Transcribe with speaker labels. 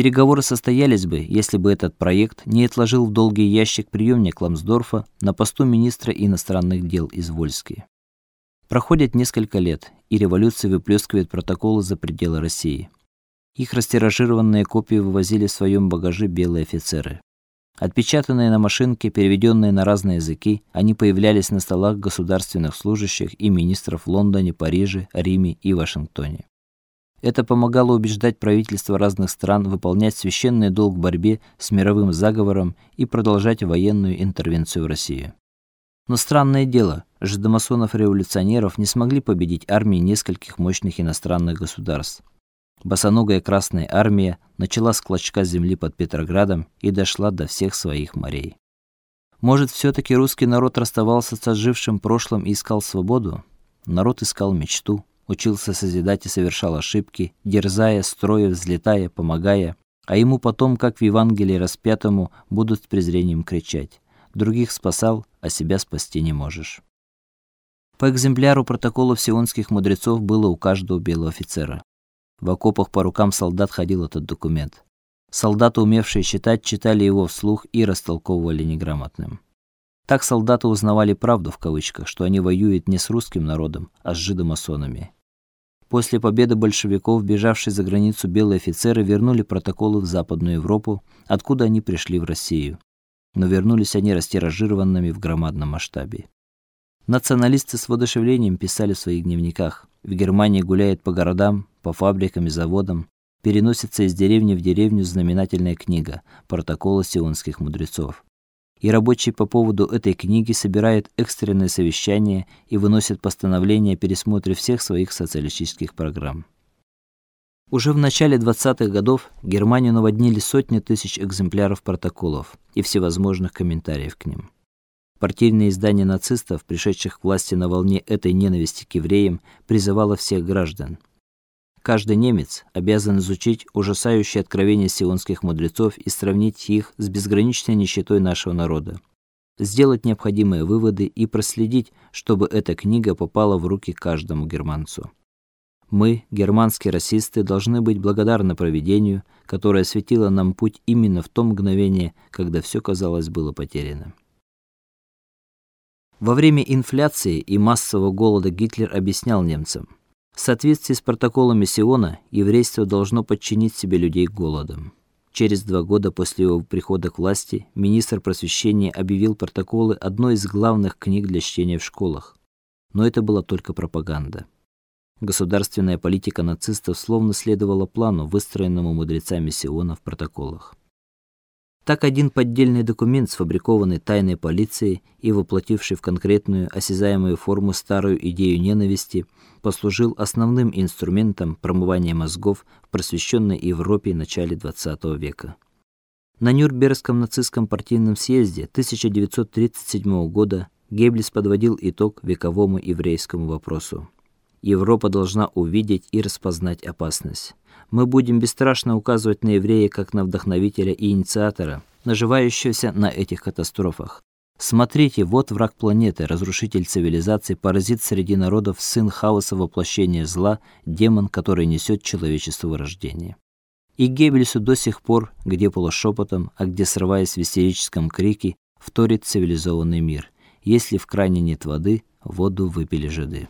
Speaker 1: Переговоры состоялись бы, если бы этот проект не отложил в долгий ящик приемник Ламсдорфа на посту министра иностранных дел из Вольски. Проходит несколько лет, и революция выплескивает протоколы за пределы России. Их растиражированные копии вывозили в своем багаже белые офицеры. Отпечатанные на машинке, переведенные на разные языки, они появлялись на столах государственных служащих и министров в Лондоне, Париже, Риме и Вашингтоне. Это помогало убеждать правительства разных стран выполнять священный долг в борьбе с мировым заговором и продолжать военную интервенцию в Россию. Но странное дело, жидомасонов-революционеров не смогли победить армии нескольких мощных иностранных государств. Босоногая Красная армия начала с клочка земли под Петроградом и дошла до всех своих морей. Может, все таки русский народ расставался с отжившим прошлым и искал свободу? Народ искал мечту, учился созидать и совершал ошибки, дерзая, строя, взлетая, помогая, а ему потом, как в Евангелии распятому, будут с презрением кричать: других спасал, а себя спасти не можешь. По экземпляру протоколов сионских мудрецов было у каждого белого офицера. В окопах по рукам солдат ходил этот документ. Солдаты, умевшие читать, читали его вслух и растолковывали неграмотным. Так солдаты узнавали правду в кавычках, что они воюют не с русским народом, а с жидомасонами. После победы большевиков, бежавшие за границу белые офицеры вернули протоколы в Западную Европу, откуда они пришли в Россию. Но вернулись они растиражированными в громадном масштабе. Националисты с воодушевлением писали в своих дневниках: в Германии гуляет по городам, по фабрикам и заводам, переносится из деревни в деревню знаменательная книга Протоколы сионских мудрецов и рабочие по поводу этой книги собирают экстренное совещание и выносят постановление о пересмотре всех своих социалистических программ. Уже в начале 20-х годов Германию наводнили сотни тысяч экземпляров протоколов и всевозможных комментариев к ним. Партийное издание нацистов, пришедших к власти на волне этой ненависти к евреям, призывало всех граждан – Каждый немец обязан изучить ужасающие откровения сионских мудрецов и сравнить их с безграничной нищетой нашего народа. Сделать необходимые выводы и проследить, чтобы эта книга попала в руки каждому германцу. Мы, германские расисты, должны быть благодарны провидению, которое осветило нам путь именно в том мгновение, когда все казалось было потеряно. Во время инфляции и массового голода Гитлер объяснял немцам: в соответствии с протоколами Сиона, еврейство должно подчинить себе людей голодом. Через два года после его прихода к власти министр просвещения объявил протоколы одной из главных книг для чтения в школах. Но это была только пропаганда. Государственная политика нацистов словно следовала плану, выстроенному мудрецами Сиона в протоколах. Так один поддельный документ, сфабрикованный тайной полицией и воплотивший в конкретную осязаемую форму старую идею ненависти, послужил основным инструментом промывания мозгов в просвещенной Европе начале XX века. На Нюрнбергском нацистском партийном съезде 1937 года Геббельс подводил итог вековому еврейскому вопросу. Европа должна увидеть и распознать опасность. Мы будем бесстрашно указывать на еврея как на вдохновителя и инициатора, наживающегося на этих катастрофах. Смотрите, вот враг планеты, разрушитель цивилизации, паразит среди народов, сын хаоса, воплощение зла, демон, который несет человечеству рождение. И Геббельсу до сих пор, где полушепотом, а где срываясь в истерическом крике, вторит цивилизованный мир. Если в кране нет воды, воду выпили жиды.